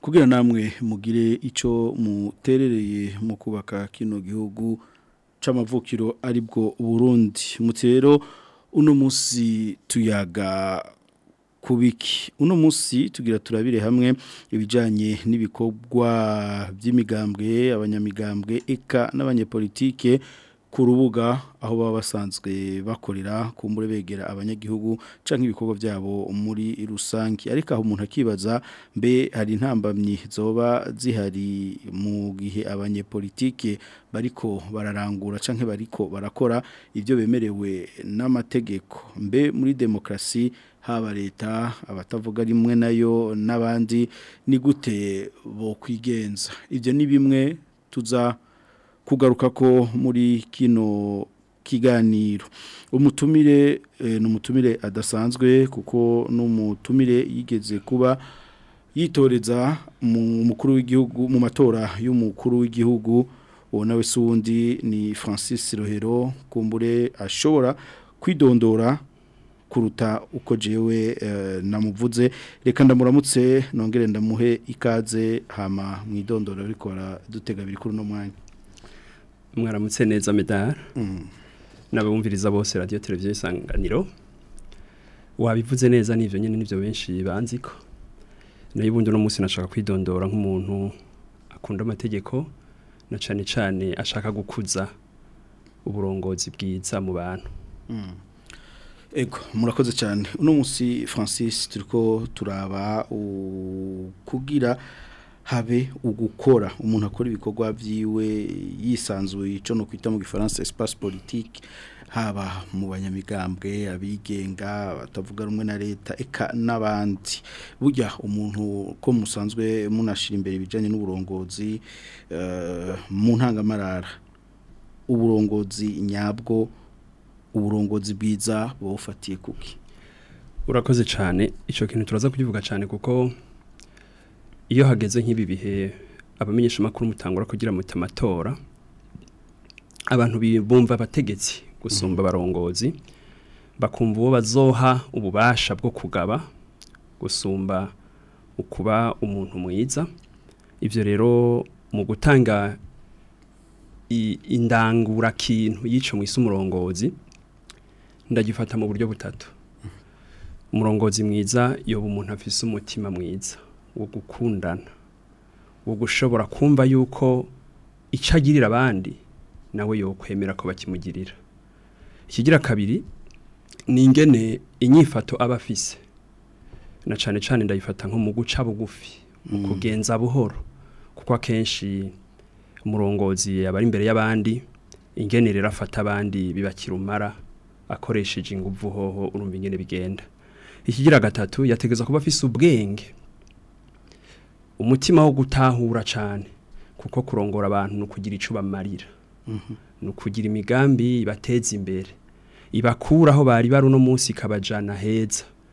kugira namwe mugire icyo muterereye mu kubaka kino gihugu c’amavukiro aribwo burundi muti rero uno munsi tuyaga kubiki uno munsi tugira turabire hamwe ibijyanye n'ibikobwa by'imigambwe abanyamigambwe eka n'abanyepolitike ku rubuga aho baba basanzwe bakorera ku kumbure begera abanyagihugu canke ibikorwa byabo muri rusangi ariko aho umuntu akibaza mbe hari intambamyi zoba zihari mu gihe abanyepolitike bariko bararangura canke bariko barakora ibyo bemerewe n'amategeko mbe muri demokrasi haba leta abatavuga rimwe nayo n'abandi ni gute bo kwigenza ibyo ni bimwe tuza kugaruka ko muri kino kiganiro umutumire eh, ni umutumire adasanzwe kuko n'umutumire yigeze kuba yitoreza umukuru w'igihugu mu matora y'umukuru w'igihugu uwo nawe si ni francis rohero kumbure ashobora kwidondora kuruta uko jewe eh, namuvuze reka ndamuramutse nongere ndamuhe ikaze hama mu idondoro ariko dutega biri kuri mwanya mwaramutse neza medara mm. n'abumviriza bose radiyo televiziyo isanganiro wabivuze neza n'ibyo nyine n'ibyo benshi banzi ko nayo ubundi uno munsi nashaka kwidondora nk'umuntu akunda amategeko na cyane cyane ashaka gukuza uburongozi bwiza mu bantu mm. Ego murakoze cyane uno munsi francis turi ko turaba kugira habe ugukora umuntu akora ibikorwa byiwe yisanzuye icyo no kwita mu gifaransa espace politique haba mu banyamigambwe abigenga batavuga rumwe na leta eka n'abandi burya umuntu ko musanzwe munashyira imbere ibijyanye n'uburongozi eh, mu ntangamarara uburongozi nyabwo uburongozi bwiza bufatiye kuki urakoze cyane icyo kintu turaza kukivuga cyane kuko iyo hageze nk'ibi bihe abamenyeshamakuru mutangura kugira muti amatora abantu bumva abategetsi gusumba abarongozi bakumva uwo bazoha ububasha bwo kugaba gusumba ukuba umuntu mwiza ibyo rero mu gutanga indangura kintu yica mu isi umurongozi ndagifata mu buryo butatu umurongozi mwiza yoba umuntu afise umutima mwiza wo gukundana wo gushobora kumva yuko icyo agirira abandi nawe yokwemera ko bakimugirira ikigira kabiri ni ingene inyifato aba afise na cyane cyane ndayifata nko mu guca bugufi mu mm. kugenza buhoro kuko akenshi umurongozi aba ari imbere y'abandi ingene rero afata abandi biba umara akoresheje ingufu hoho urumva ingene bigenda ikigira gatatu yategeza kuba afise ubwenge umutima wo gutahura cyane kuko kurongora abantu ni ukugira icyo bamarira mhm. ni ukugira imigambi ibateza imbere ibakura aho bari bari uno munsi ikabajyana heza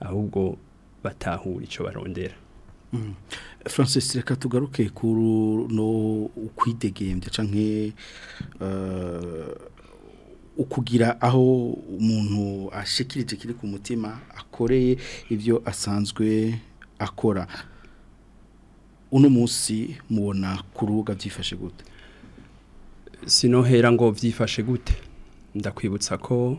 ahubwo batahura icyo barondera mm. francis reka tugaruke ku no ukwidegembya cyangwa uh, ukugira aho umuntu ashikirije kiri ku mutima akoreye ibyo asanzwe akora uno munsi mubona ku rubuga byifashe gute sinohera ngo vyifashe gute ndakwibutsa ko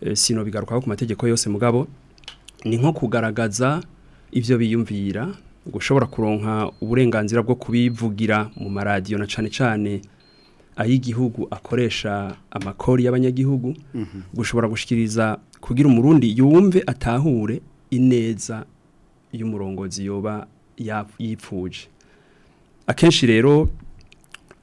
eh, sino bigarukaho ku mategeko yose mugabo ni nko kugaragaza ibyo biyumvira gushobora ushobora kuronka uburenganzira bwo kubivugira mu maradiyo na cyane cyane ay'igihugu akoresha amakori y'abanyagihugu mhm. gushobora gushikiriza kugira umurundi yumve atahure ineza y'umurongozi yoba yipfuje akenshi rero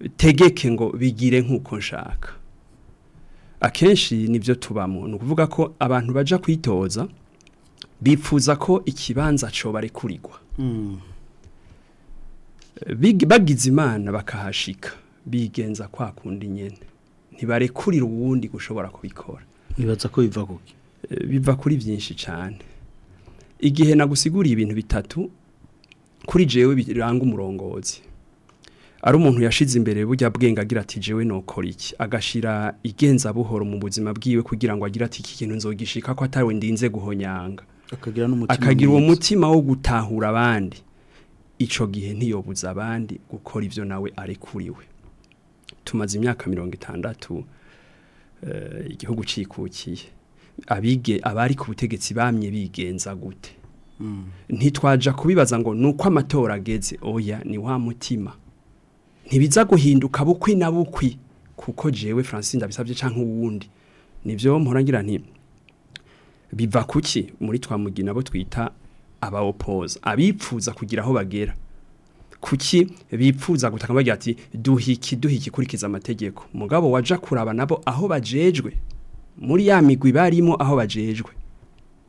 ndamutegeke ngo bigire nk'uko nshaka akenshi nibyo tubamo ni ukuvuga ko abantu bajya kwitoza bipfuza ko ikibanza cyo barekurirwa hmm. bagize imana bakahashika bigenza kwakunda kundi ntibarekurira uwundi gushobora kubikora ibaza ko biva kuki eh, biva kuri byinshi cyane igihe nagusiguriye ibintu bitatu kuri jewe biranga umurongozi ari umuntu yashize imbere burya bwenge agira ati jewe nokora iki agashira igenza buhoro mu buzima bwiwe kugira ngo agire ati iki kintu nzogishika ko atawe ndinze guhonyanga akagira n'umutima uwo mutima wo gutahura abandi icyo gihe ntiyobuze abandi gukora ibyo nawe ari kuri we tumaze imyaka mirongo itandatu Eh, igihugu cyikukiye abige abari ku butegetsi bamye bigenza gute mm. ntitwaja kubibaza ngo ni uko amatora ageze oya ni wa mutima ntibiza guhinduka bukwi na bukwi kuko jewe Francine ndabisabye cyangwa uwundi nibyo ngira nti biva kuki muri twa mugina bo twita abawopoza abipfuza kugira aho bagera kuki bipfuza gutanga bagira ati duhiki duhiki kurikiza amategeko mugabo waja kuraba nabo aho bajejwe muri ya migwi barimo aho bajejwe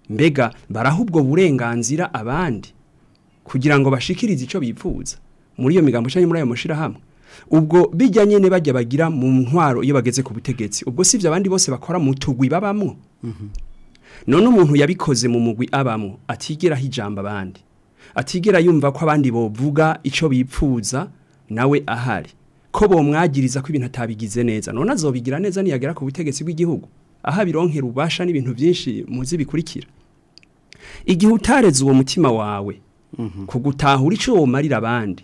mbega baraha ubwo burenganzira abandi kugira ngo bashikirize icyo bipfuza muri iyo migambo cyangwa muri ayo mashyirahamwe ubwo bijya nyine bajya bagira mu ntwaro iyo bageze ku butegetsi ubwo si abandi bose bakora mu tugwi babamo mhm. none umuntu yabikoze mu mugwi abamo atigeraho ijambo abandi atigera yumva ko abandi bovuga icyo bipfuza nawe ahari ko bomwagiriza ko ibintu atabigize neza none azobigira neza niyagera ku butegetsi bw'igihugu aha abironkera ububasha n'ibintu byinshi muzi bikurikira igihe utareze uwo mutima wawe mhm. kugutahura icyo womarira abandi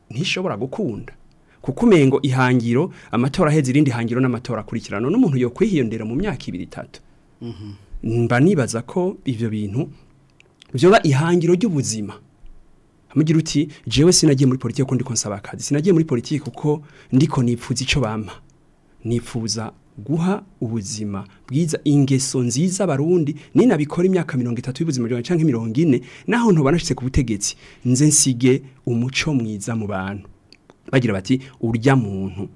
ntishobora gukunda kuko umengo ihangiro amatora aheza irindi hangiro n'amatora akurikirana n'umuntu yo kwihiyondera mu myaka ibiri itatu mhm. mba nibaza ko ibyo bintu byoba ihangiro ry'ubuzima amugira uti jewe sinagiye muri politiki kuko ndi konsaba akazi sinagiye muri politiki kuko ndiko nipfuza ico bampa nipfuza guha ubuzima bwiza ingeso nziza barundi bikora imyaka 30 y'ubuzima cyangwa canke 40 naho ntobanashitse ku butegetsi nze nsige umuco mwiza mu bantu bagira bati urya muntu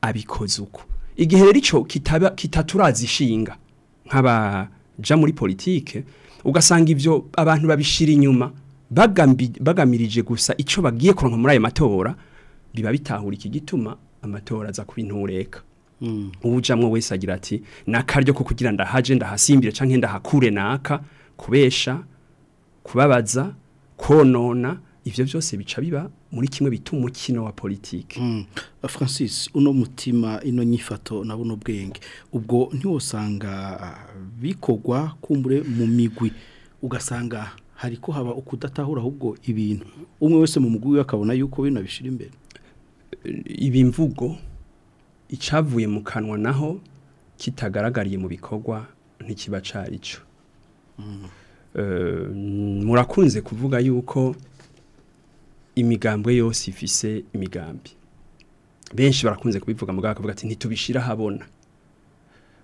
abikoze uko igihe rero ico kitaba kitaturazishinga nk'abaja muri politike ugasanga ibyo abantu babishira inyuma bagamirije gusa icyo bagiye kuronka muri aya matora biba bitahura iki gituma amatora aza kuba intureka hmm. wese agira ati ni akaryo ko kugira ndahaje ndahasimbire cyangwa ndahakure naka kubesha kubabaza konona ibyo byose bica biba muri kimwe bituma umukino wa politiki hmm. eh, francis uno mutima ino nyifato na bwenge ubwo ntiwosanga ah, bikogwa kumbure mu migwi ugasanga hari haba ukudatahura ahubwo ibintu umwe wese mu muguyi akabona yuko bino bishira imbere ibi mvugo icavuye mu kanwa naho kitagaragariye mu bikorwa ntikiba carico mm. eh, murakunze kuvuga yuko imigambwe yose ifise imigambi benshi barakunze kubivuga mugabo akavuga ati ntitubishira habona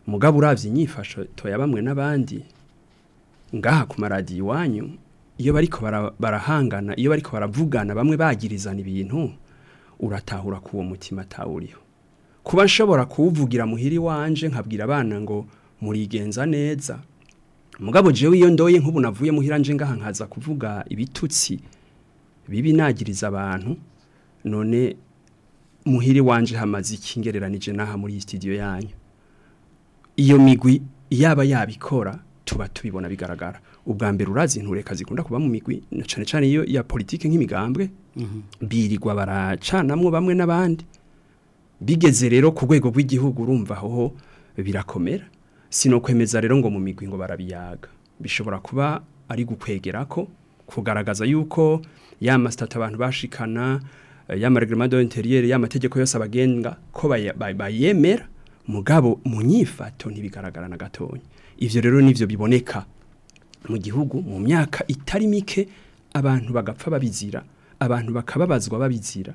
mugabo urabye inyifasho toya bamwe n'abandi ngaha ku maradiyo iwanyu iyo bariko barahangana iyo bariko baravugana bamwe bagirizana ibintu uratahura ku uwo mutima atawuriho kuba nshobora kuwuvugira muhiri wanje nkabwira abana ngo murigenza neza mugabo jewe iyo ndoye nk'ubu navuye muhira nje ngaha nkaza kuvuga ibitutsi bibi nagiriza abantu none muhiri wanje hamaze ikingereranije n'aha muri iyi studio yanyu iyo migwi yaba yabikora tuba tubibona bigaragara ubwa mbere urazi intureka zikunda kuba mu migwi cyane cyane iyo ya politike nk'imigambwe mhm. birirwa baracanamwo bamwe n'abandi bigeze rero ku rwego rw'igihugu urumva aho birakomera sinokwemeza rero ngo mu migwi ngo barabiyaga bishobora kuba ari gukwegera ko kugaragaza yuko ya masitati abantu bashikana ya maregremado interiyeri ya mategeko yose abagenga ko bayemera mugabo mu nyifato ntibigaragara na gatonya ibyo rero nibyo biboneka mu gihugu mu myaka itari mike abantu bagapfa babizira abantu bakababazwa babizira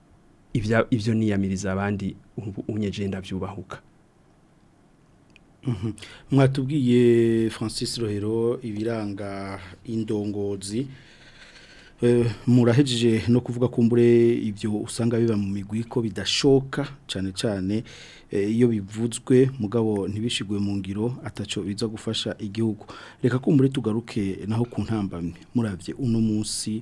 ibyo niyamiriza abandi unyegenda byubahuka mhm. mwatubwiye francis rohero ibiranga indongozi eh, murahejeje no kuvuga ko mbure ibyo usanga biba mu migwiko bidashoka cyane cyane Eh, iyo bivuzwe mugabo ntibishigwe mu ngiro ataco biza gufasha igihugu reka kumbure tugaruke naho ku ntambamye muravye uno munsi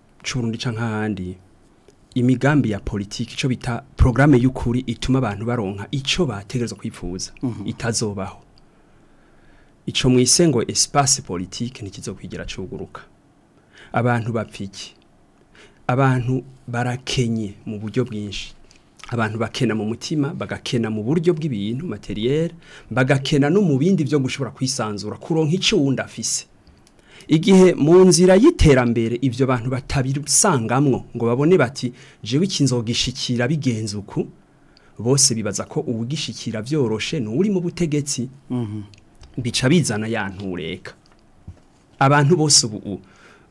cy'uburundi cyangwa ahandi imigambi ya politiki icyo bita porogaramu y'ukuri ituma abantu baronka icyo bategereza kwifuza mhm. itazobaho icyo mu ngo espace politiki ntikizo kwigira cyuguruka abantu bapfike abantu barakenye mu buryo bwinshi abantu bakena mu mutima bagakena mu buryo bw'ibintu materiel bagakena no mu bindi byo gushobora kwisanzura kuronka icyo wundi afise igihe mu nzira y'iterambere ibyo bantu batabisangamwo ngo babone bati jewe ikinzogishikira bigenze uku bose bibaza ko ubugishikira byoroshe ni uri mu butegetsi mhm. bica bizana ya abantu bose ubu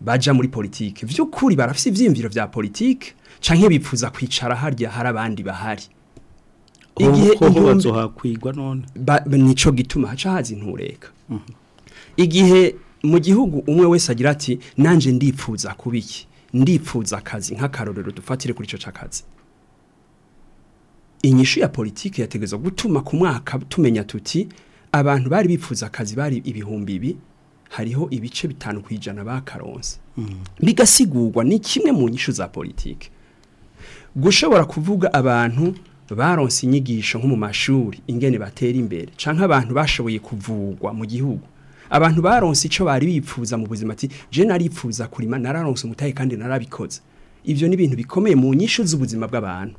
baja muri politike by'ukuri barafite ibyiyumviro bya politike canke bifuza kwicara harya hari abandi bahari igihe intumwa hakwigwa none nico gituma haca hazi ntureka mhm. igihe mu gihugu umwe wese agira ati nanjye ndipfuza kubiki iki ndipfuza akazi nk'akarorero dufatire kuri icyo cakazi. inyishu ya politiki yategereza gutuma ku mwaka tumenya tuti abantu bari bipfuza akazi bari ibihumbi bibi hariho ibice bitanu ku ijana bakaronse mm. bigasigurwa ni kimwe mu nyishu za politiki gushobora kuvuga abantu baronse inyigisho nko mu mashuri ingene batera imbere cyangwa abantu bashoboye kuvugwa mu gihugu abantu baronse icyo bari bipfuza mu buzima ati je naripfuza kurima nararonse umutahe kandi narabikoze ivyo ni ibintu bikomeye mu nyishu z'ubuzima bw'abantu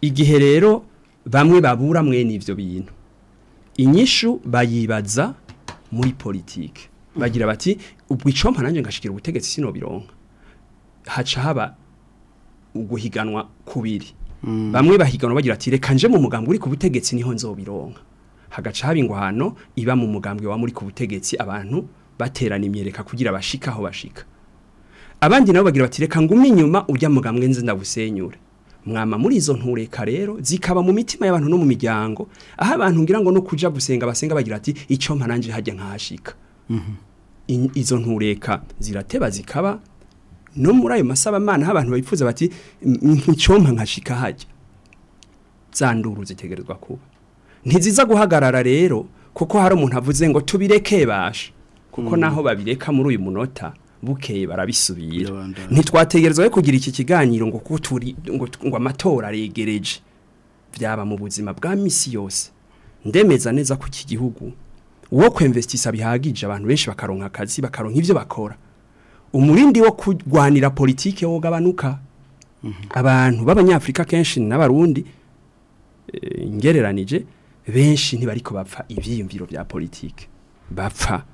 igihe rero bamwe babura mwene ivyo bintu inyishu bayibaza muri politike bagira bati ubwo icompa nanjye ngashikira ubutegetsi sinobironka haca haba uguhiganwa kubiri mm. bamwe bahiganwa bagira ati reka nje mu mugambi uri ku butegetsi niho nzobironka hagaca haba iba mu mugambwe wa muri ku butegetsi abantu baterana imyereka kugira bashika aho bashika abandi nabo bagira bati reka ngumye inyuma ujya mugambwe nzi ndabusenyure mwama muri izo ntureka rero zikaba mu mitima y'abantu no mu miryango aho abantu ngira ngo no kuja gusenga basenga bagira ati ico mpananje hajya nkashika mm izo ntureka zirateba zikaba no muri ayo masaba mana abantu bipfuza bati icompa nkashika hajya zanduru zitegerezwa kuba ntiziza guhagarara rero kuko hari umuntu avuze ngo tubireke basha kuko mm. naho babireka muri uyu munota bukeye barabisubira ntitwategerezwa kugira iki kiganiro ngo ngo amatora aregereje byaba mu buzima bwa misi yose ndemeza neza ko iki gihugu uwo kwemvesitisa bihagije abantu benshi bakaronka akazi bakaronka ibyo bakora umurindi wo kurwanira politiki wo gabanuka mhm. abantu b'abanyafurika kenshi n'abarundi eh, ngereranije benshi ntibariko bapfa ibyiyumviro bya politike bapfa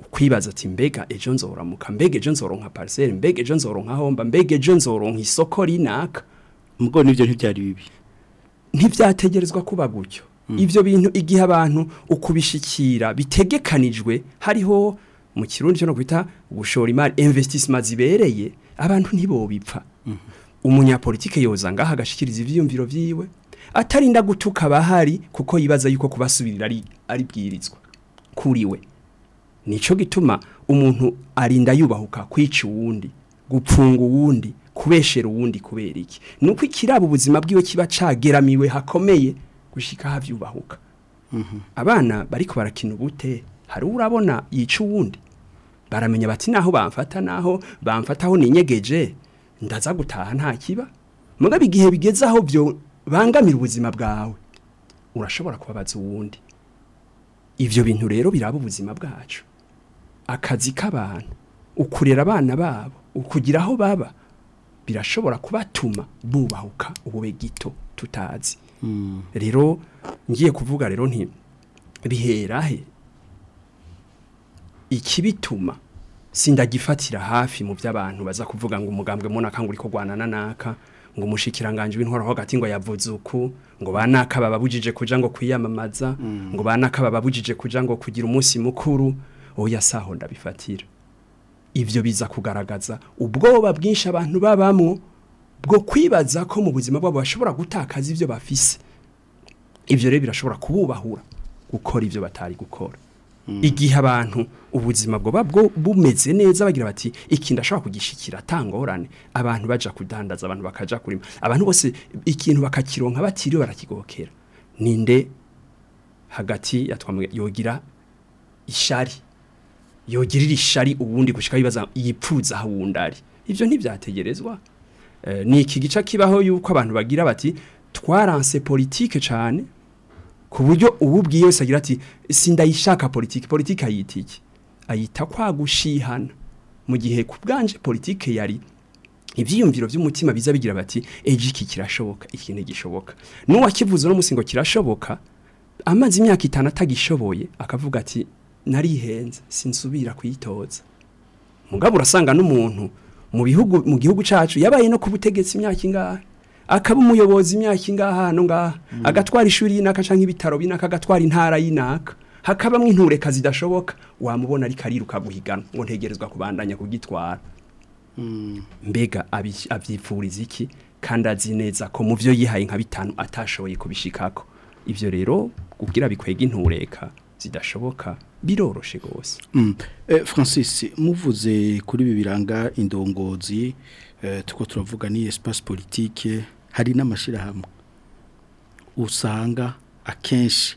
ukwibaza ati mbega ejo nzoramuka mbega ejo nzoronka parcelle mbega ejo nzoronka homba mbega ejo nzoronka isoko rinaka mugo nivyo ntivyari bibi ntibyategerezwa kuba gutyo mm. ivyo bintu igihe abantu ukubishikira bitegekanijwe hariho mu kirundi cyo no kwita gushora imari investissement zibereye abantu ntibobipfa mm-hmm. umunyapolitike yoza ngaha agashikiriza ivyiyumviro vyiwe atarinda gutuka bahari kuko yibaza yuko kubasubirira ari ari bwirizwa kuriwe nico gituma umuntu arinda yubahuka kwica uwundi gupfunga uwundi kubeshera uwundi kubera iki nuko ikiraba ubuzima bwiwe kiba cageramiwe hakomeye gushika havyubahuka mm -hmm. abana bariko barakina ubute hari urabona yica uwundi baramenya bati naho bamfata naho bamfataho ninyegeje ndaza gutaha nta kiba mugabe igihe bigeze aho byo bangamira ubuzima bwawe urashobora kubabaza uwundi ibyo bintu rero biraba ubuzima bwacu akazi k'abantu ukurera abana babo ukugira aho baba birashobora kubatuma bubahuka uwe gito tutazi hmm. rero ngiye kuvuga rero nti bihera he ikibituma sindagifatira hafi mu by'abantu baza kuvuga ngo umugambwe mbona akangurira ko guhana n'aka ngo umushikiranganje w'intwaro hagati ngo yavuze uku ngo banaka bababujije kuja ngo kwiyamamaza mm. ngo banaka bababujije kuja ngo kugira umunsi mukuru oya saho ndabifatira ivyo biza kugaragaza ubwoba bwinshi abantu babamwo bwo kwibaza ko mu buzima bwabo bashobora gutakaza ivyo bafise ivyo rero birashobora kububahura gukora ivyo batari gukora Mm. igihe abantu ubuzima bwoba bumeze neza bagira bati iki ndashobora kugishikira atangorane abantu bajya kudandaza abantu bakajya kurima abantu bose ikintu bakakironka batiriwe barakigokera ninde hagati yatwamwe yogira ishari yogirira ishari ubundi gushika bibaza yipfuza hawundari ivyo ntivyategerezwa e, eh, ni iki gica kibaho yuko abantu bagira bati twaranse politike cyane ku buryo ububwiye wese agira ati sindayishaka politiki politiki ayitiki ayita kwa gushihana mu gihe ku bwanje politiki yari ibyiyumviro by'umutima biza bigira bati ejo iki kirashoboka iki ntigishoboka n'uwakivuze uno kirashoboka amaze imyaka itanu atagishoboye akavuga ati narihenze sinsubira kuyitoza mugabo urasanga n'umuntu mu bihugu mu gihugu cyacu yabaye no ku butegetsi imyaka ingahe akaba umuyobozi imyaka ingaha hano ngaha mm. agatwara ishuri y'inaka cyangwa ibitaro binaka agatwara intara y'inaka hakabamo intureka zidashoboka wamubona ariko ariruka guhigana ngo ntegerezwa kubandanya kugitwara mm. mbega abyipfuriza iki kandi azi neza ko mu byo yihaye nka bitanu atashoboye kubishikako ibyo rero kubwira bikwega intureka zidashoboka biroroshe rwose mm. eh, francis muvuze kuri ibi biranga indongozi eh, tuko turavuga ni espace politique hari n'amashyirahamwe usanga akenshi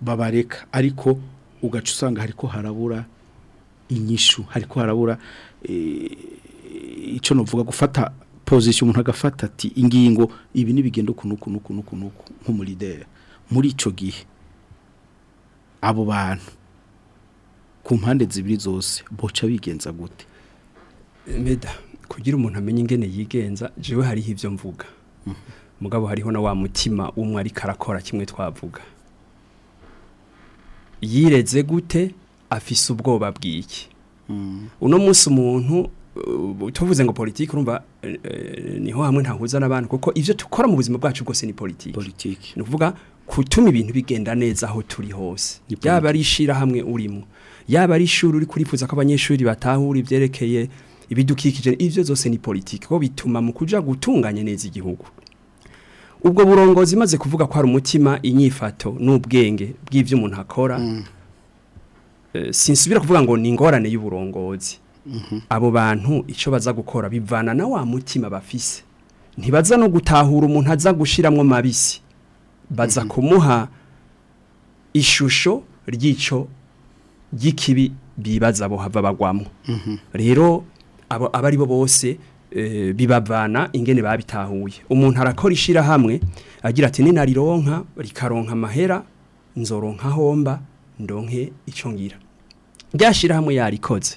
babareka ariko ugaca usanga hariko harabura inyishu hariko harabura eh, icyo nuvuga gufata pozisiyo umuntu agafata ati ingingo ibi ntibigenda kunuku ukuntu ukuntu ukuntu nk'umurideri muri icyo gihe abo bantu ku mpande zibiri zose boca bigenza gute meda kugira umuntu amenye ingene yigenza jewe hariho ibyo mvuga mhm. mugabo hariho na wa mutima umwe ariko arakora kimwe twavuga yireze gute afise ubwoba bw'iki mm. uno munsi umuntu Uh, tuvuze ngo politiki urumva eh, eh, niho hamwe ntahuza n'abantu kuko ibyo tukora mu buzima bwacu bwose ni politiki ni nuvuga kutuma ibintu bigenda neza aho turi hose yaba ari ishyirahamwe urimo yaba ari ishuri uri kurifuza ko abanyeshuri batahura ibyerekeye ibidukikije ibyo zose ni politiki kuko bituma mu kujya gutunganya neza igihugu ubwo burongozi maze kuvuga ko hari umutima inyifato n'ubwenge bw'ibyo umuntu akora mm. eh, sinsubira kuvuga ngo ni ingorane y'uburongozi abo bantu icyo baza gukora bivana na wa mutima bafise ntibaza no gutahura umuntu aza gushyiramo mabisi baza mhm. kumuha ishusho ry'icyo ry'ikibi bibaza bohava bagwamo mhm. rero abo aba bo bose eh, bibavana ingene babitahuye umuntu arakora ishyirahamwe agira ati ninarironka rikaronka amahera nzoronka homba ndonke icyo ngira ryashyirahamwe yarikoze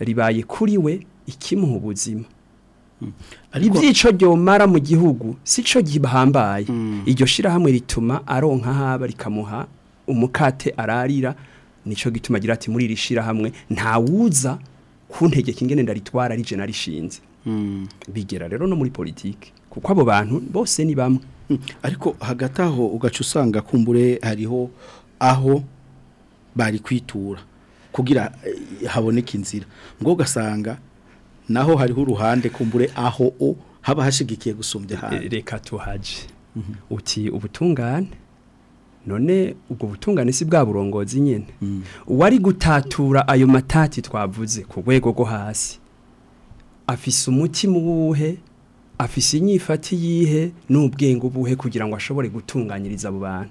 ribaye kuri we ikimuha ubuzima hmm. ibyico ryomara mu gihugu si cyo gihambaye hmm. iryo shyirahamwe rituma aronka haba rikamuha umukate ararira nicyo gituma agira ati muri iri shyirahamwe ntawuza ku ntege kingene ndaritwara rije narishinze hmm. bigera rero no muri politiki kuko abo bantu bose ni bamwe ariko hagati aho ugaca usanga kumbure hariho aho bari kwitura kugira eh, haboneke inzira ngo gasanga naho hariho uruhande kumbure aho o haba hashigikiye gusumbya hanze reka tuhaje mhm. uti ubutungane none ubwo butungane si bwa burongozi nyine mhm. wari gutatura ayo matati twavuze ku rwego rwo hasi afise umuti muwuhe afise inyifati yihe n'ubwenge ubuhe kugira ngo ashobore gutunganyiriza abo bantu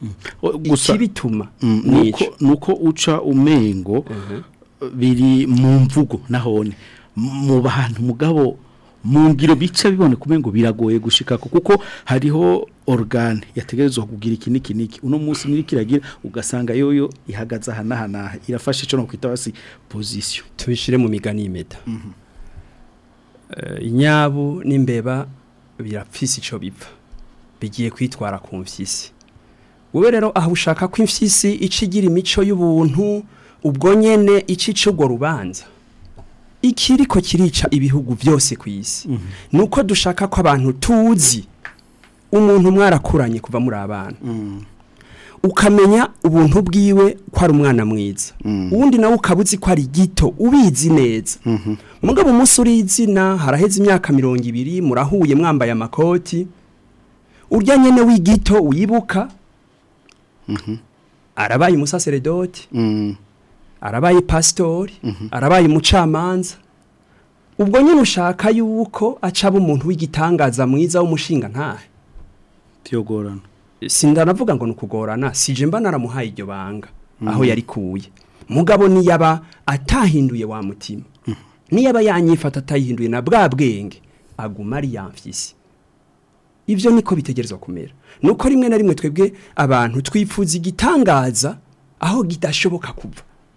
hmm. ikibituma ni nuko uca umengo biri mu mvugo nahone mu bantu mugabo mu ngiro bica bibone kumenya ngo biragoye gushika kuko hariho organe yategerezwa kugira iki niki uno munsi muri kiragira ugasanga yoyo ihagaze aha naha naha irafashe cyo no kwita basi position tubishire mu migani y'imeta mm -hmm. uh, inyabu n'imbeba birapfisi ico bipfa bigiye kwitwara ku mfyisi wowe rero aho ushaka ko imfyisi icigira imico y'ubuntu ubwo nyene icicugwa rubanza ikiriko kirica ibihugu byose ku isi mhm. ni uko dushaka ko abantu tuzi umuntu mwarakuranye kuva muri abana mhm. ukamenya ubuntu bwiwe ko umwana mwiza mhm. uwundi nawe ukaba uzi ko ari gito ubizi neza mugabo umunsi uri izina haraheze imyaka mirongo ibiri murahuye mwambaye amakoti urya nyine w'igito uyibuka arabaye umusaseredoti arabaye ipasitori mhm. arabaye umucamanza ubwo nyine ushaka yuko acaba umuntu w'igitangaza mwiza w'umushinga nkahe byogorana sinda ngo ni sije mba naramuhaye iryo banga mhm. aho yarikuye mugabo niyaba atahinduye wa mutima mhm. niyaba yanyifata atayihinduye na bwa bwenge aguma ari yamfise ibyo niko bitegerezwa kumera nuko rimwe na rimwe twebwe abantu twifuza igitangaza aho kidashoboka kuva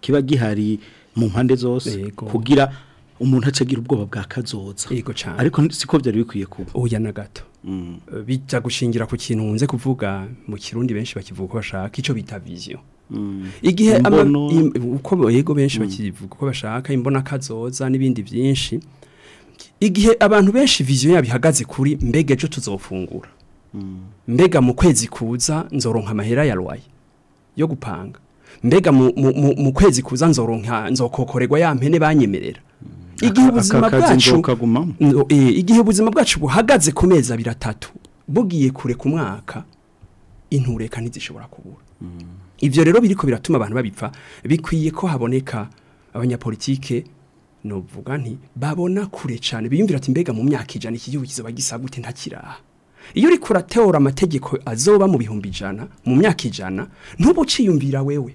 kiba gihari mu mpande zose kugira umuntu acagira ubwoba bwa kazoza yego cyane ariko siko byari bikwiye kuba oya na gato mm. bijya gushingira ku kintu nkunze kuvuga mu kirundi benshi bakivuga ko bashaka icyo bita viziyo mm. igihe uko yego benshi mm. bakivuga ko bashaka imbona kazoza n'ibindi byinshi igihe abantu benshi viziyo yabo ihagaze kuri mbega ejo tuzofungura mbega mu kwezi kuza nzoronka amahera ya rwayi yo gupanga mbega mu kwezi kuza nzoronka nzokokorerwa ya mpene banyemerera igihe ubuzima bwacu e, igihe ubuzima bwacu buhagaze ku mezi abiri atatu bugiye kure ku mwaka intureka ntizishobora kubura mm. ibyo rero biri biriko biratuma abantu babipfa bikwiye ko haboneka abanyapolitike nuvuga nti babona kure cyane biyumvira ati mbega mu myaka ijana iki gihugu kizoba gisa gute ntakiraha iyo uri kurateora amategeko azoba mu bihumbi ijana mu myaka ijana ntubuciyumvira wewe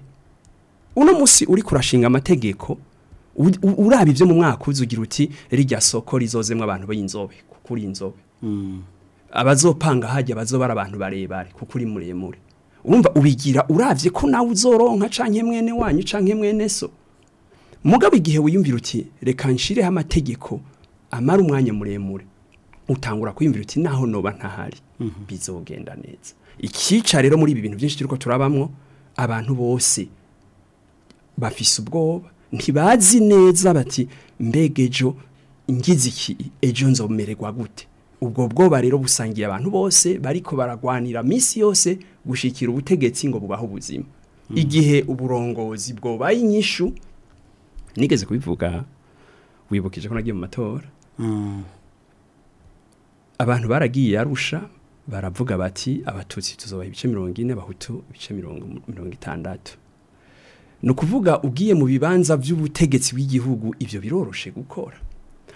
uno munsi uri kurashinga amategeko uraba ibyo mu mwaka uzugira uti rijya soko rizozemo abantu b'inzobe kuri inzobe hmm. abazopanga hajya bazoba abantu barebare kuko uri muremure urumva ubigira urabye ko nawe uzoronka canke mwene wanyu canke mwene so Mugabe igihe wiyumvira uti reka nshireho amategeko amara umwanya muremure utangura kwiyumvira uti naho noba ntahari hmm. bizogenda neza ikica rero muri ibi bintu byinshi turiko turabamwo abantu bose bafise ubwoba ntibazi neza bati mbegejo ngize iki ejo nzomererwa gute ubwo bwoba rero busangiye abantu bose bariko baragwanira minsi yose gushikira ubutegetsi ngo bubaho ubuzima hmm. igihe uburongozi bwobaye inyishu nigeze kubivuga wibukije ko nagiye mu matora hmm. abantu baragiye arusha baravuga bati abatutsi tuzobaha ibice mirongo ine abahutu ibice mirongo itandatu ni ukuvuga ugiye mu bibanza by'ubutegetsi bw'igihugu ibyo biroroshe gukora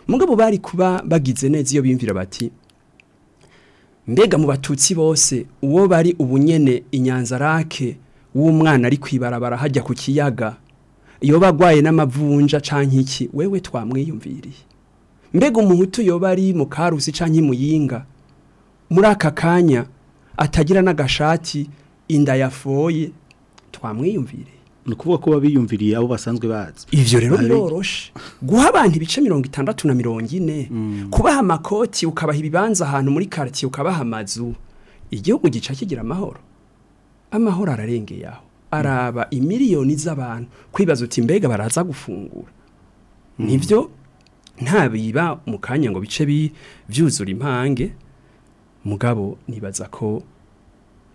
mugabo bari kuba bagize neza iyo bimvira bati mbega mu batutsi bose uwo bari ubunyene inyanzarake w'umwana ari kwibarabara hajya ku kiyaga iyo bagwaye n'amavunja canke iki wewe twamwiyumviriye mbega umuhutu yoba ari mu karusi canke muyinga muri aka kanya atagira n'agashati inda yafoye twamwiyumviriye ni ukuvuga ko biyumviriye abo basanzwe bazi ibyo rero biroroshe guha abantu ibice mirongo itandatu na mirongo ine mm. kubaha amakoti ukabaha ibibanza ahantu muri karitsiye ukabaha amazu igihugu gica kigira amahoro amahoro ararengeye aho araba imiliyoni z'abantu kwibaza uti mbega baraza gufungura mm. nibyo ntabiba mu kanya ngo bice bi byuzura impange mugabo nibaza ko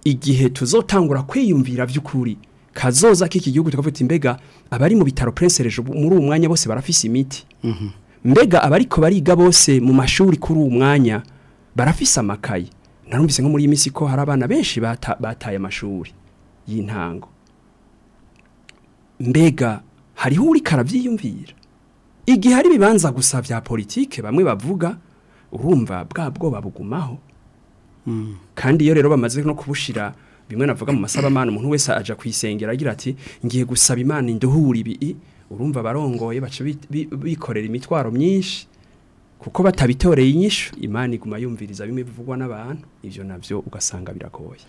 igihe tuzotangura kwiyumvira by'ukuri kazoza k'iki gihugu tukavuga imbega abari mu bitaro puresereje muri umwanya bose barafise imiti mhm. mbega abariko bariga bose mu mashuri kuri umwanya mwanya barafise amakaye narumvise nko muri iyi ko hari abana benshi bataye amashuri y'intango mbega hariho uri karabyiyumvira igihe hari bibanza gusa bya politike bamwe bavuga urumva bwa bwo babugumaho mhm. kandi iyo rero bamaze no kubushira bimwe navuga mu masabamana umuntu wese aja kwisengera agira ati ngiye gusaba imana induhura ibi urumva barongoye baca bikorera imitwaro myinshi kuko batabitoreye inyishu imana iguma yumviriza bimwe bivugwa n'abantu ibyo nabyo ugasanga biragoye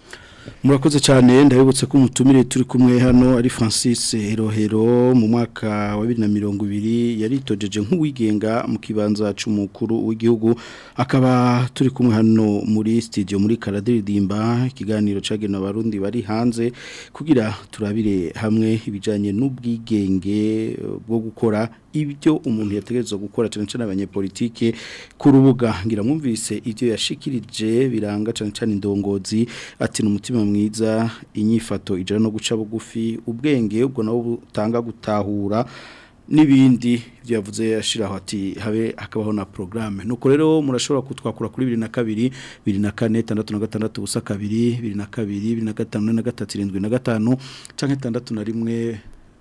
murakoze cyane ndabibutse ko umutumire turi kumwe hano ari francis herohero mu mwaka wa bibiri na mirongo ibiri yaritojeje nk'uwigenga mu kibanza cy'umukuru w'igihugu akaba turi kumwe hano muri studio muri karadiridimba ikiganiro cyagenewe abarundi bari hanze kugira turabire hamwe ibijyanye n'ubwigenge eh, bwo gukora ibyo umuntu yategereza gukora cyane cyane abanyepolitike ku rubuga ngira mwumvise ibyo yashikirije biranga batanga cyane cyane indongozi ati ni mwiza inyifato ijana no guca bugufi ubwenge ubwo nabo butanga gutahura n'ibindi byavuze yashiraho ati habe akabaho na programme nuko rero murashobora kutwakura kuri 2002 2004 66 ubusa kabiri 2002 2005 2007 canke 61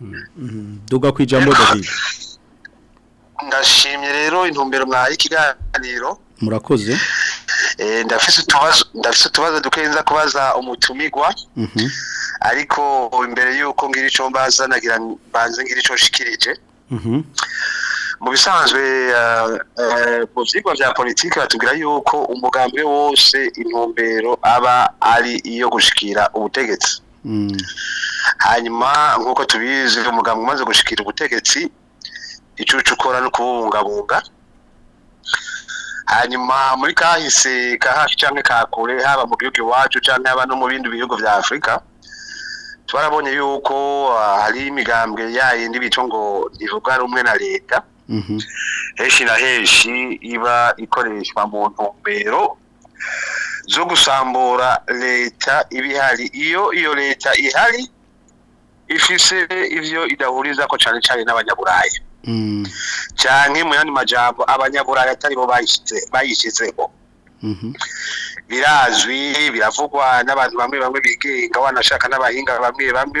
mm-hmm. duga kwijambo david ndashimye rero intumbero mwa ikiganiro murakoze eh, ndafise utubazo dukenza kubaza umutumigwa mm-hmm. ariko imbere y'uko ngira ico mbaza nagira banze ngira shikirije Mhm. mu bisanzwe eh, eh, mu byigwa bya politiki batubwira yuko umugambi wose intumbero aba ari iyo gushyikira ubutegetsi mm. hanyuma nk'uko tubizi umugambi umaze gushyikira ubutegetsi icucu ukora no kububungabunga hanyuma muri kahise ka hafi cyangwa ka kure haba mu gihugu iwacu cyangwa haba no mu bindi bihugu bya afurika twarabonye yuko ah, hari imigambwe yayindi bitwa ngo ntivuga rumwe na leta Mm-hmm. heshi na henshi iba ikoreshwa mu ntumbero zo gusambura leta ibihari iyo iyo leta ihari ifise ivyo idahuriza ko cyane cyane n'abanyaburayi mm. cyane mu yandi majambo abanyaburayi atari bo bayishyizeho mm-hmm. birazwi biravugwa n'abantu bamwe bamwe bigenga wanashaka n'abahinga bamwe bamwe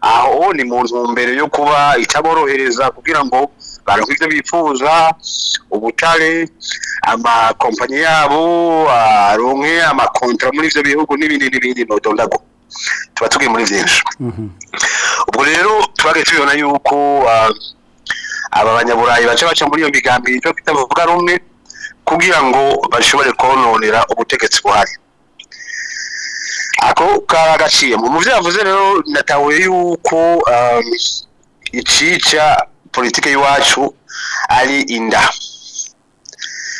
aho ni mu ntumbero yo kuba itaborohereza kugira ngo baronka bifuza ubutare amakompanyi yabo aronke amakontra muri ibyo bihugu n'ibindi n'ibindi nodondago tuba tugiye muri byinshi mhm. ubwo rero tubagiye tubibona yuko ah, aba banyaburayi baca baca muri iyo migambi icyo twita bavuga rumwe kugira ngo bashobore kononera ubutegetsi buhari ako karagaciye mu byo yavuze rero natahuye yuko ah, icica politiki y'iwacu ari inda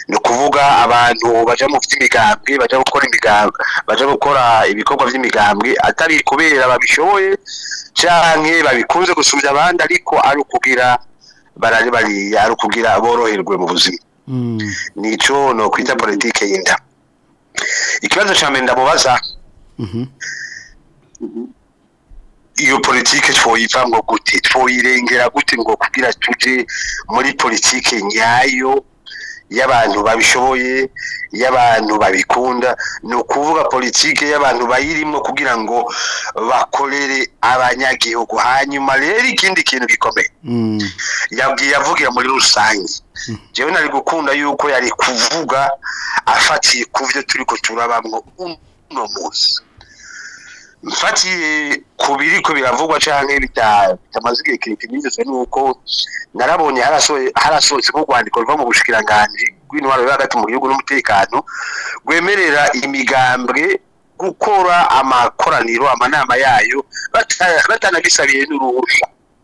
ni ukuvuga abantu bajya mu by'imigambwe bajya gukora imigambwe bajya gukora ibikorwa by'imigambwe atari kubera babishoboye cyane babikunze gusubiza abandi ariko ari ukugira barari bariya ari ukugira boroherwe mu buzima mm. nicyo ni ukwita politiki y'inda ikibazo cya mbere ndamubaza mm-hmm. Mm-hmm. iyo politike twoyiva ngo gute twoyirengera gute ngo kugira tuje muri politiki nyayo y'abantu babishoboye y'abantu babikunda ni ukuvuga politike y'abantu bayirimo kugira ngo bakorere abanyagihugu hanyuma rero ikindi kintu gikomeye mm. yabwiye avugira muri rusange njyewe mm. nari gukunda yuko yari kuvuga afatiye ku byo turi ko uno munsi Fati ku biri ko biravugwa cyangwa bitamaze igihe kirekire bigeze ni uko narabonye harasohotse urwandiko ruva mu bushikiranganji bw'intwaro yo hagati mu gihugu n'umutekano rwemerera imigambwe gukora amakoraniro amanama yayo batanagisabiye n'uruhushya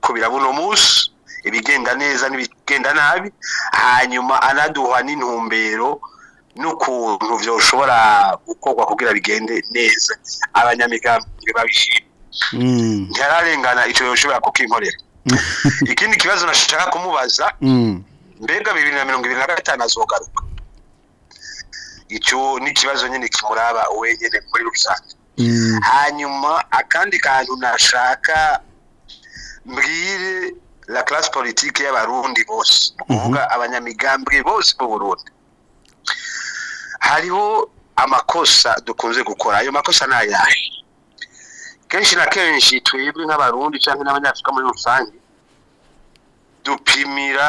ko birabona ibigenda neza n'ibigenda nabi hanyuma anaduha n'intumbero n'ukuntu byoshobora gukorwa kugira bigende neza abanyamigambwe babishima mm. ntihararengana icyo yoshobora kukinkorera ikindi kibazo nashaka kumubaza mm. mbega bibiri na mirongo ibiri na gatanu azogaruka icyo ni ikibazo nyine kimuraba wenyine muri rusange mm. hanyuma akandi kantu nashaka mbwire la classe politique y'abarundi bose ni ukuvuga mhm. abanyamigambwe bose mu burundi hariho amakosa dukunze gukora ayo makosa ni ayahe kenshi na kenshi twebwe nk'abarundi cyangwa n'abanyafurika muri rusange dupimira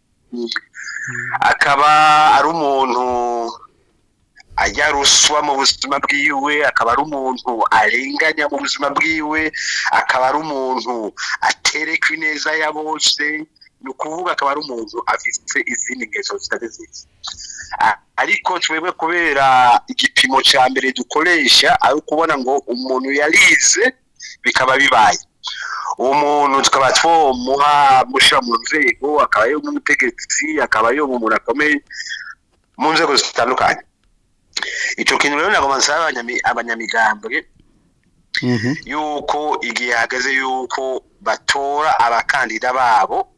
mm. akaba ari umuntu ajya ruswa mu buzima bwiwe akaba ari umuntu arenganya mu buzima bwiwe akaba ari umuntu atereka ineza ya bose ni ukuvuga akaba ari umuntu afite izindi ngeso zitari nziza ariko twebwe kubera igipimo cya mbere dukoresha ari ukubona ngo umuntu yarize bikaba bibaye umuntu tukaba twomuha mushyira mu nzego akaba yo mu akaba yo mu akomeye mu nzego zitandukanye icyo kintu rero ntabwo basaba abanyamigambwe mm-hmm. yuko igihe hageze yuko batora abakandida babo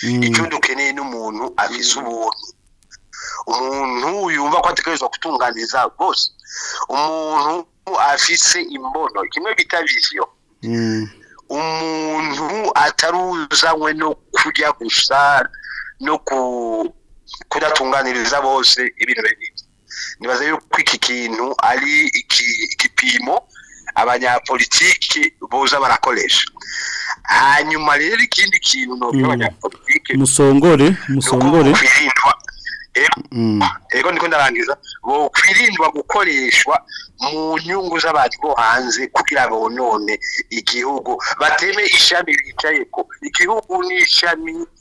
hmm. icyo dukeneye n'umuntu afise ubuntu umuntu yumva ko atekereza gutunganiza rwose umuntu afise imbono kimwe bita viziyo hmm. umuntu ataruzanywe no kurya gusa no kudatunganiriza bose ibintu bibiri nibaza yuko iki kintu ari igipimo iki abanyapolitiki buza barakoresha hanyuma rero ikindi kintu nubwo mm. abanyapolitiki musongore musongore eh, mm. ego niko ndarangiza bokwirindwa gukoreshwa mu nyungu z'abantu bo hanze kugira ngo igihugu bateme ishami bicaye ko igihugu ni ishami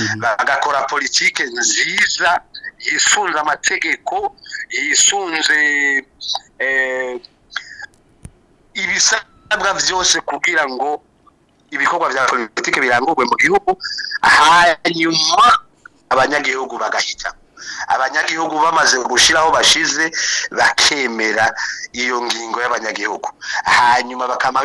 mhm. bagakora politike nziza yisunze amategeko yisunze eh, ibisabwa byose kugira ngo ibikorwa bya politiki birangurwe mu gihugu hanyuma abanyagihugu bagahita abanyagihugu bamaze gushyiraho bashize bakemera iyo ngingo y'abanyagihugu hanyuma bakaba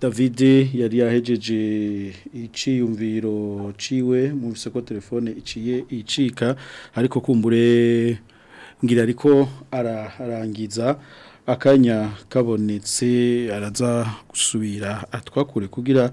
david yari yahejeje iciyumviro ciwe mu isoko telefone iciye icika ariko kumbure ngira ariko ararangiza akanya kabonetse araza gusubira atwakure kugira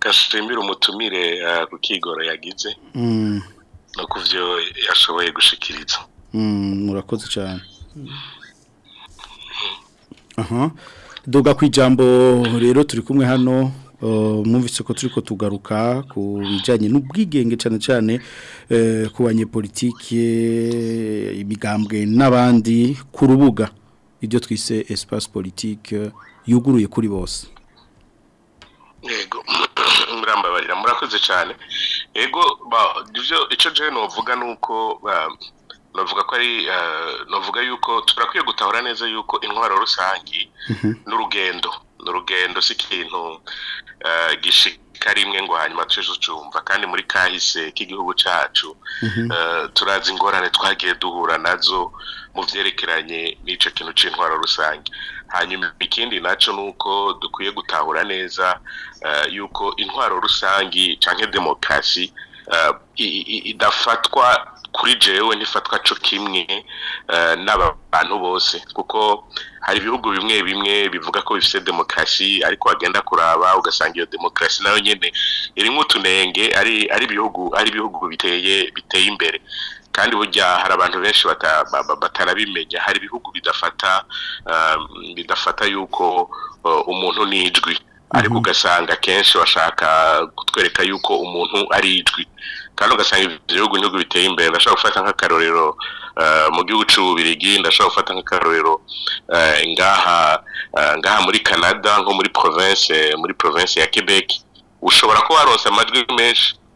gashimira umutumire eh, ku kigoro yagize mm. no ku yashoboye gushikiriza mm, murakoze cyane mm. doga ku ijambo rero turi kumwe hano eh, mumvise ko turi tugaruka ku bijyanye n'ubwigenge cyane cyane eh, ku banyepolitike imigambwe n'abandi ku rubuga ibyo twise espace politike yuguruye kuri bose ego murambabarira murakoze cyane yego icyo jene wavuga ni uko navuga ko ari eh, navuga yuko turakwiye gutahura neza yuko intwaro rusange mhm. n'urugendo urugendo si ikintu eh, gishika rimwe ngo hanyuma tuje ducumva kandi muri kahise k'igihugu cyacu mhm. eh, turazi ingorane twagiye duhura nazo mu byerekeranye n'icyo kintu cy'intwaro rusange hanyuma ikindi nacyo ni uko dukwiye gutahura neza yuko intwaro rusange cyangwa demokarasi idafatwa kuri jewe ntifatwa cyo kimwe eh, n'aba bantu bose kuko hari ibihugu bimwe bimwe bivuga ko bifite demokarasi ariko wagenda kuraba ugasanga iyo demokarasi nayo nyine iri nk'utunenge ari ari ibihugu ari ibihugu biteye biteye imbere kandi burya hari abantu benshi batarabimenya hari ibihugu bidafata eh, bidafata yuko eh, umuntu ni ijwi ariko mhm. ugasanga akenshi bashaka kutwereka yuko umuntu ari ijwi kandi ugasanga ibihugu n'ibihugu biteye imbere ndashobora gufata nk'akarorero eh, mu gihugu cy'ububirigi ndashobora gufata nk'akarorero eh, ngaha eh, ngaha muri canada nko muri province muri province ya quebec ushobora kuba waronsa amajwi menshi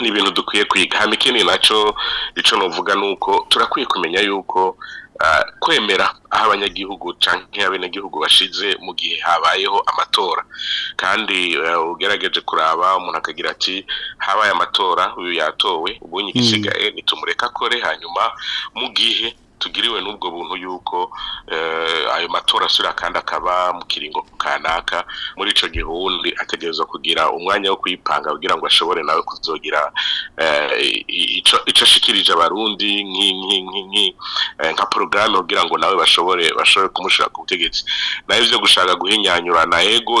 ni ibintu dukwiye kwiga hano ikindi nacyo icyo nuvuga ni uko turakwiye kumenya yuko ah, kwemera aho abanyagihugu cyangwa abenegihugu bashize mu gihe habayeho amatora kandi eh, ugerageje kuraba umuntu akagira ati habaye amatora uyu yatowe ubu igisigaye mm. eh, ntitumureke akore hanyuma mu gihe tugiriwe n'ubwo buntu yuko eh, ayo matora asura kandi akaba mu kiringo kanaka muri icyo gihundi ategereza kugira umwanya wo kuyipanga kugira ngo ashobore nawe kuzogira eh, icyo ashikirije abarundi eh, nka porogaramu kugira ngo nawe bashobore bashobore kumushyira ku butegetsi nawe ibyo gushaka guhinyanyurana ego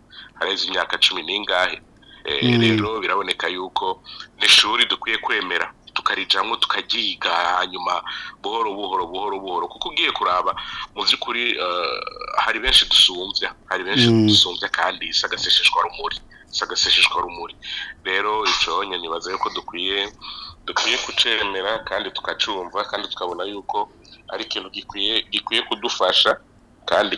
imyaka cumi n'ingahe hmm. rero biraboneka yuko n'ishuri dukwiye kwemera tukarijamo tukaryiga hanyuma buhoro buhoro buhoro buhoro kuko ugiye kuraba mu by'ukuri eh, hari benshi dusumbya hari benshi mm. dusumbya kandi isagasesheshwa rumuri isagasesheshwa rumuri rero icyo nibaza yuko dukwiye dukwiye kucemera kandi tukacumva kandi tukabona yuko ari ikintu gikwiye gikwiye kudufasha kandi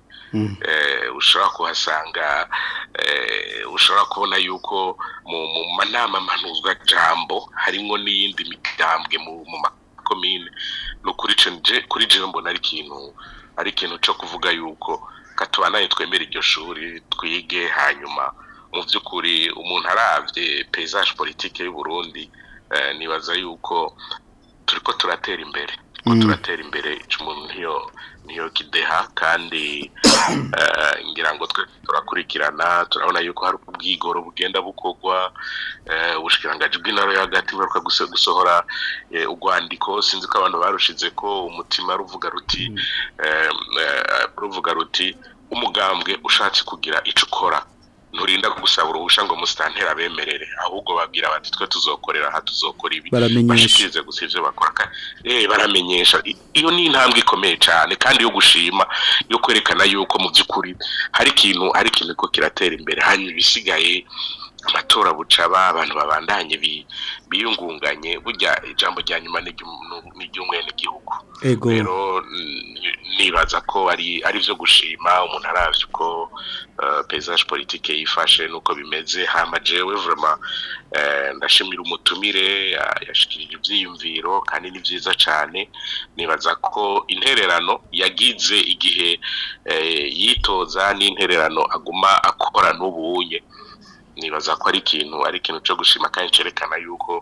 mm. uh, ushobora kuhasanga ushobora kubona yuko mu manama mpanuzwa jambo harimo n'iyindi migambwe mu makuru komine ni ukuri kuri jiro mbona ari ikintu ari ikintu cyo kuvuga yuko katubanaye twemere iryo shuri twige hanyuma mu by'ukuri umuntu arabye peyizaje politiki y'uburundi eh, nibaza yuko turi ko turatera imbere ngo turatera imbere icumu niyo niyo kideha kandi eh, ngira ngo twe turakurikirana turabona yuko hari ubwigoro bugenda bukogwa eh, ubushikirangajwi bw'intara yo hagati buheruka gusohora eh, urwandiko sinzi ko abantu barushize ko umutima ruvuga ruti hmm. ruvuga ruti umugambwe ushatse kugira icyo ukora nturinda gusaba uruhushya ngo musitantera abemerere ahubwo babwira bati twe tuzokorera aha tuzokora ibi bashikirize gusa ibyo bakora eh, baramenyesha iyo ni intambwe ikomeye cyane kandi yo gushima yo kwerekana yuko mu by'ukuri hari ikintu hari ikintu kiratera imbere hanyuma ibisigaye amatora bucaba abantu babandanye biyungunganye burya ijambo rya nyuma ni iry'umwenegihugu rero nibaza ko ari byo gushima umuntu arazi uko eh, pezaje politike yifashe nuko bimeze hamajewe vurema eh, ndashimira umutumire yashikirije ibyiyumviro kandi ni byiza cyane nibaza ko intererano yagize igihe eh, yitoza n'intererano aguma akora n'ubu nibaza ko ari ikintu ari ikintu cyo gushima kandi cyerekana yuko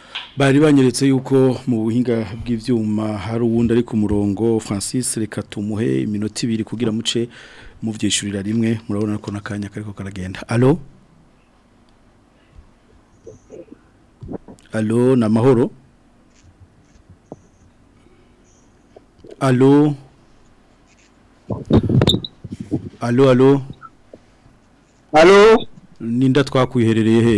bari banyeretse yuko mu buhinga bw'ibyuma hari uwundi ari ku murongo francis reka tumuhe iminota ibiri kugira muce mubyishyurira rimwe murabona ko n'akanya kariko karagenda alo alo na mahoro alo alo alo alo ninda twakwiherereye he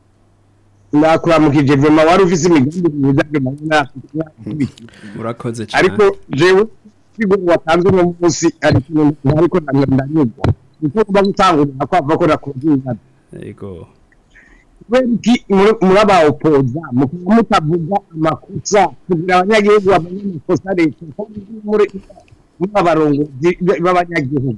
ndakuramukije vema wari ufite imigambi myiza urakoze cyane ariko jewe ikigo watanze uno munsi ariko ndanyurwa kuko ugomba gutangurira ko ava akora ku bwiza yego murabawupoza mukaba mutavuga amakosa kugira abanyagihugu bamenye amakosa leta muri abarongozi b'abanyagihugu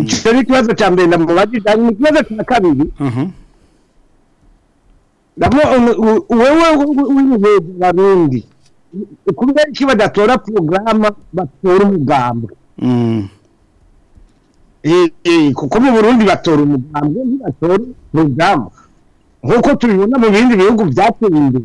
icyo ni ikibazo cya mbere ndamubajije hanyuma ikibazo cya kabiri uh-huh. wewe w'umuhezi barundi kubera iki badatora porogaramu batora umugambi mm. kuko mu burundi batora umugambi ntibatora porogaramu nk'uko tubibona mu bindi bihugu byateye imbere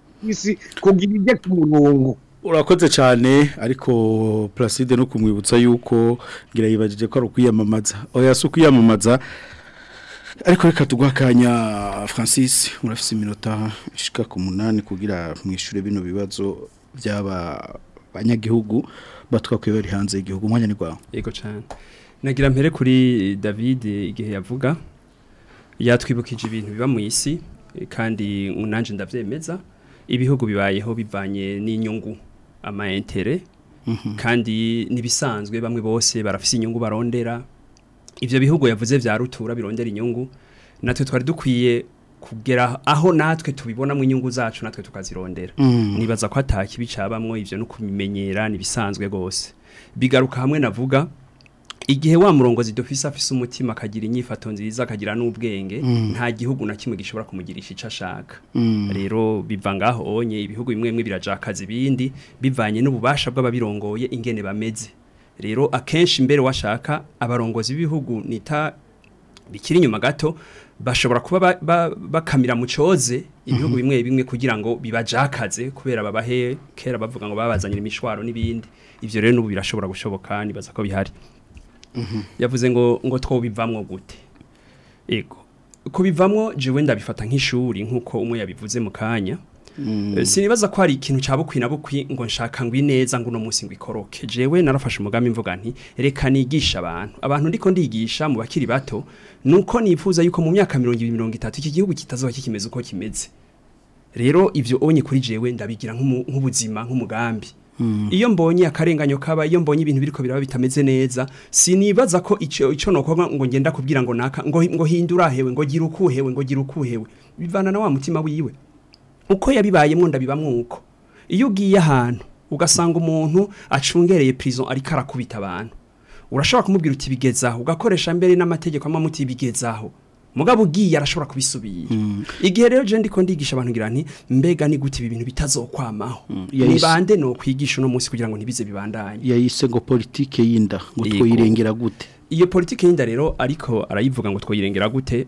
isi kugira ije ku murongo urakoze cyane ariko Placide no kumwibutsa yuko ngira yibajije ko ari ukwiyamamaza oya si ukwiyamamaza ariko reka tugwakanya Francis murafise iminota ishika ku munani kugira mwishure bino bibazo by'aba banyagihugu batwakwibera hanze y'igihugu umwanya ni rwawe yego cyane nagira mpere kuri david igihe yavuga yatwibukije ibintu biba mu isi kandi unanje ndabyemeza ibihugu bibayeho bivanye n'inyungu ama intere mhm. kandi n'ibisanzwe bamwe bose barafise inyungu barondera ibyo bihugu yavuze bya rutura birondera inyungu natwe twari dukwiye kugera aho natwe tubibona mu inyungu zacu natwe tukazirondera mm. nibaza ko ataki cabamwo ivyo no kubimenyera nibisanzwe gose bigaruka hamwe navuga igihe wa murongozi dufise afise umutima akagira inyifato nziza akagira n'ubwenge mm. nta gihugu na kimwe gishobora kumugirisha icyo ashaka mm. rero bivanga aho onye ibihugu imwe bimwe birajakaza ibindi bivanye n'ububasha bw'ababirongoye ingene bameze rero akenshi imbere washaka abarongozi b'ibihugu nita bikiri inyuma gato bashobora kuba bakamira mu cyoze ibihugu mhm. bimwe bimwe kugira ngo bibajakaze kubera babahe kera bavuga ngo babazanira imishwaro n'ibindi ibyo rero n'ubu birashobora gushoboka nibaza ko bihari mhm. yavuze ngo ngo twobivamwo gute yego kubivamwo jewe bifata nk'ishuri nk'uko umwe yabivuze mu kanya Eh, sinibaza ko hari ikintu cya bukwi na bukwi ngo nshaka ngo ineza ngo uno munsi ngo ikoroke jewe narafashe umugambi mvuga nti reka nigisha abantu abantu ndiko ndigisha mu bakiri bato nuko nifuza yuko mu myaka mirongo ibiri mirongo itatu iki gihugu kitazoba kikimeze uko kimeze rero ibyo onye kuri jewe ndabigira nk'ubuzima nk'umugambi mm. iyo mbonye akarenganyo kaba iyo mbonye ibintu biriko biraba bitameze neza sinibaza ko icyo ico nokoba ngo ngenda kubwira ngo naka ngo ngo hindura hewe ngo gira ukuhewe ngo gira ukuhewe bivana na wa mutima wiwe uko yabibayemo ndabiba mwuko iyo ugiye ahantu ugasanga umuntu acungereye prison ariko arakubita abantu urashobora kumubwira uti bigezaho ugakoresha mbere n'amategeko amwe amuti bigezaho mugabo ugiye arashobora kubisubira hmm. igihe rero je ndiko ndigisha abantu ngira nti mbega ni gute ibi bintu bitazokwamaho hmm. nibande ni ukwigisha uno munsi kugira ngo ntibize bibandanye yayise ngo politike y'inda ngo twoyirengera gute iyo politike y'inda rero ariko arayivuga ngo twoyirengera gute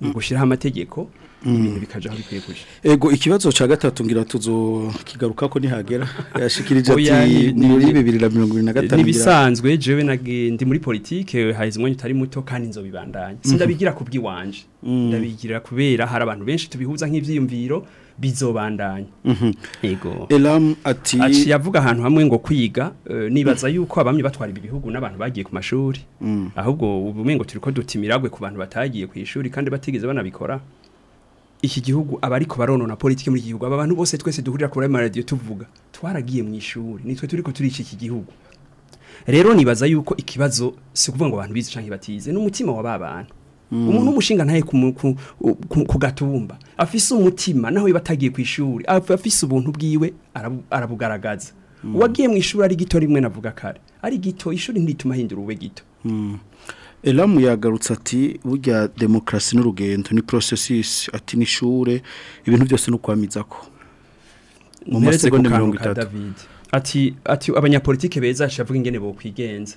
mu mm. gushyiraho amategeko mm. ibintu bikajya aho bikwiye kujya ego ikibazo cya gatatu ngira tuzo kigaruka ko nihagera yashikirije ati muri bibiri na mirongo n'ibisanzwe jewe ndi muri politike hahize umwanya utari muto kandi inzobibandanya mm-hmm. sindabigira ku bw'iwanje mm. ndabigira kubera hari abantu benshi tubihuza nk'ibyiyumviro bizobandanya mhm. yego elamu ati yavuga ahantu hamwe ngo kwiga eh, nibaza yuko abamye batwara ibihugu n'abantu bagiye ku mashuri mm. ahubwo ubumengo ngo ko dutimiragwe ku bantu batagiye ku ishuri kandi batigeze banabikora iki gihugu aba ariko baronona politiki muri iki gihugu aba bose twese duhurira kuri ayo tuvuga twaragiye mu ishuri nitwe turi ko turica iki gihugu rero nibaza yuko ikibazo si ukuvuga ngo abantu bize cyangwa batize n’umutima umutima wa ba bantu umuntu mm. umushinga ntaye ku gatumba afise umutima naho biba ku ishuri afise ubuntu bwiwe arabugaragaza mm. wagiye mu ishuri ari gito rimwe navuga kare ari gito ishuri ntituma ahindura ube gito mm. Elamu yagarutse ati burya demokrasi n'urugendo ni porosesisi ati n'ishure ibintu byose ni ukwamiza ko mu masegonda mirongo itatu ati abanyapolitike beza avuga ingene bokwigenza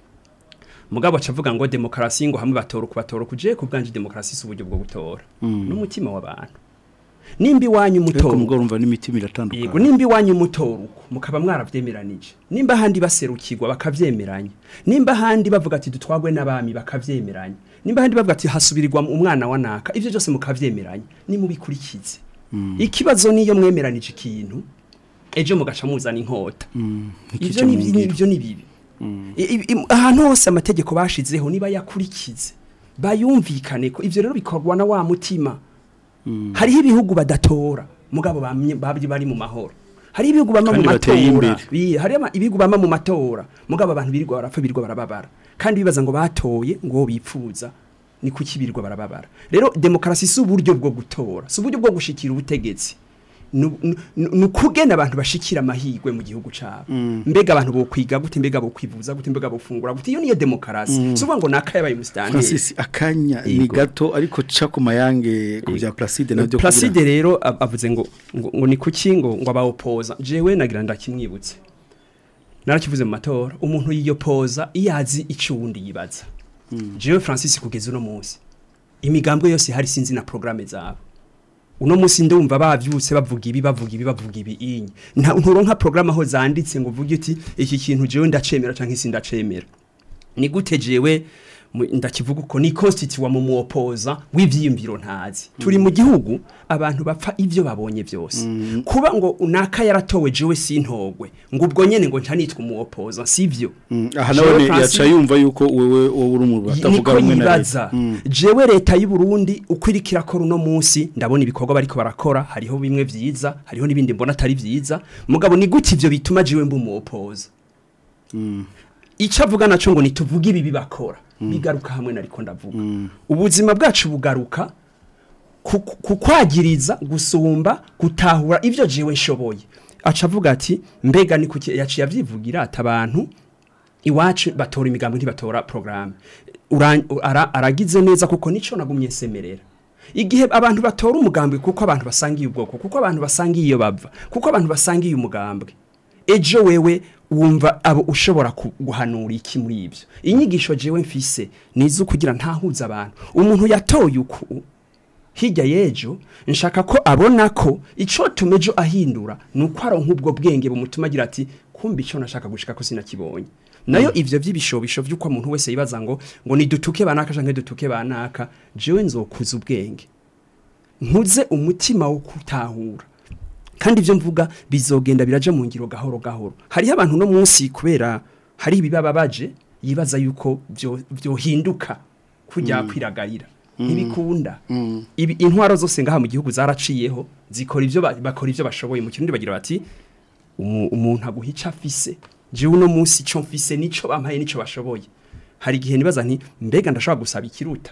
mugabo acavuga ngo demokarasi ngo hamwe batora kubatora kuje kubwanje demokarasi si uburyo bwo gutora hmm. n'umutima w'abantu nimba iwanyu umutoruko urumva n'imitima iratandukanye yego nimba iwanyu umutoruko mukaba mwaravyemeranije nimba ahandi baserukirwa bakavyemeranya nimba ahandi bavuga ati dutwagwe n'abami bakavyemeranya nimba ahandi bavuga ati hasubirirwa umwana wa naka ivyo byose mukavyemeranya nimubikurikize hmm. ikibazo niyo mwemeranije ikintu ejo mugaca muzana inkota hmm. ivyo ni bibi ahantu hose amategeko bashizeho niba yakurikize bayumvikane ko ibyo rero bikorwa na wa mutima hmm. hariho ibihugu badatora mugabo bari mu mahoro hari ibihugu bama mu matora hari ibihugu bama mu matora mugabo abantu birirwa barapfa birirwa barababara kandi bibaza ngo batoye ngo bipfuza ni kuki birirwa barababara rero demokarasi si uburyo bwo gutora si uburyo bwo gushikira ubutegetsi nukugena abantu bashikira amahirwe mu gihugu cyabo mm. mbega abantu bo kwiga gute mbega bo kwivuza gute mbega bo fungura gute iyo niyo demokarasi mm. suvuga ngo nakaye bayi mustandi akanya ni gato ariko cha kumayange kubya Placide nabyo Placide rero avuze ngo ngo ni kuki ngo ngo abaopoza jewe nagira ndakimwibutse narakivuze mu matora umuntu yiyopoza iyazi icundi yibaza mm. jewe Francis kugeza uno munsi imigambwe yose hari sinzi na programme zabo uno munsi ndumva bavyutse bavuga ibi bavuga ibi bavuga ibi inye nta nturonka programme aho zanditse ngo vuga uti iki kintu jewe ndacemera canke sindacemera ni gute jewe ndakivuga uko ni constitution mu mumuopoza w'ivyiyumviro ntazi turi mu gihugu abantu bapfa ivyo babonye byose mm. kuba ngo unaka yaratowe jewe sintogwe ngo ubwo nyene ngo ntanitwe umuopoza sivyo mm. aha nawe yaca yumva yuko wewe uri mu batavuga rumwe na leta mm. jewe leta y'u Burundi ukwirikira ko runo munsi ndabona ibikorwa bariko barakora hariho bimwe byiza hariho nibindi mbona atari byiza mugabo ni gute ivyo bituma jewe mbumuopoza icyo avuga nacyo ngo ntituvuge ibi bibakora bigaruka hamwe nariko ndavuga ubuzima bwacu bugaruka kukwagiriza gusumba gutahura ibyo jiwe nshoboye aca avuga ati mbega ni kuki yaciye abyivugira ati abantu iwacu batora imigambi ntibatora porogaramu aragize neza kuko nicyo nagumye semerera igihe abantu batora umugambi kuko abantu basangiye ubwoko kuko abantu basangiye iyo bava kuko abantu basangiye umugambwe ejo wewe wumva abo ushobora guhanura iki muri ibyo inyigisho jewe mfise nizo kugira ntahuza abantu umuntu yatoye uku hirya y'ejo nshaka ko abona ko icyo tumeje ahindura ni uko ari nk'ubwo bwenge bumutuma agira ati “Kumva icyo nashaka gushika ko sinakibonye nayo mm. ivyo vy'ibishobisho vy'uko umuntu wese yibaza ngo ngo nidutuke banaka canke dutuke banaka jewe nzokuza ubwenge nkuze umutima wo kutahura kandi ibyo mvuga bizogenda biraje mu ngiro gahoro gahoro hari abantu no munsi kubera hari ibibaba baje yibaza yuko byohinduka kujya mm. kwiragayira mm. ntibikunda mm. intwaro zose ngaha mu gihugu zaraciyeho zikora ibyo bakora ibyo bashoboye mu kirundi bagira bati umuntu aguha icyo afise njyewe uno munsi icyo mfise nicyo bampaye nicyo bashoboye hari gihe nibaza nti mbega ndashobora gusaba ikiruta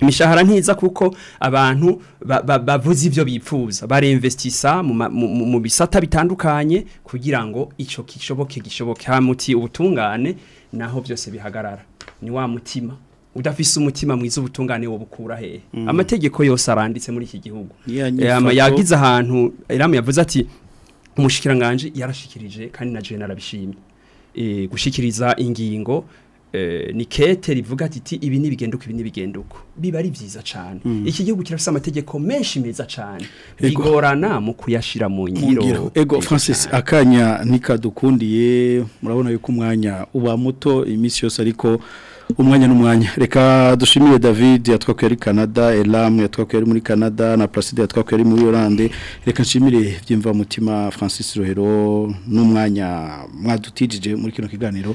imishahara ntiza kuko abantu bavuze ibyo bipfuza baremvestisa mu bisata bitandukanye kugira ngo icyo kishoboke gishoboke ha muti ubutungane naho byose bihagarara ni wa mutima udafise umutima mwiza ubutungane wo bukura hehe mm. amategeko yose aranditse muri iki gihugu eh, yagize ahantu iramu yavuze ati umushikiranganje yarashikirije kandi na jenera arabishimye eh, gushikiriza ingingo Eh, ni kete rivuga ati ibi ntibigenduka ibi ntibigenduka biba ari byiza cyane mm. iki gihugu kirafite amategeko menshi meza cyane bigorana mu kuyashira mu ngiro ego francis akanya nikadukundiye murabona yuko umwanya uba muto iminsi yose ariko umwanya n'umwanya reka dushimire david yatwakuye ari canada Elam yatwakuye ari muri canada na placide yatwakuye ari muri oranje reka nshimire by'imvamutima francis rohero n'umwanya mwadutijije muri kino kiganiro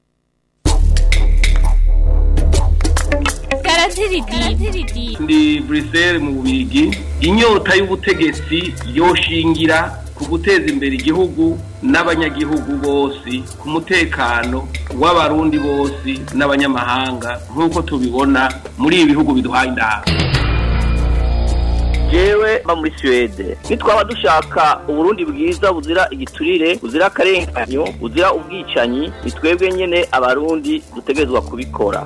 karadiridimba ndi buriseri mu bigi inyota y'ubutegetsi yoshingira ku guteza imbere igihugu n'abanyagihugu bose ku mutekano w'abarundi bose n'abanyamahanga nk'uko tubibona muri ibi bihugu biduhaye inama jewe mba muri swede nitwaba dushaka uburundi bwiza buzira igiturire buzira akarenganyo buzira ubwicanyi ni twebwe nyine abarundi dutegerezwa kubikora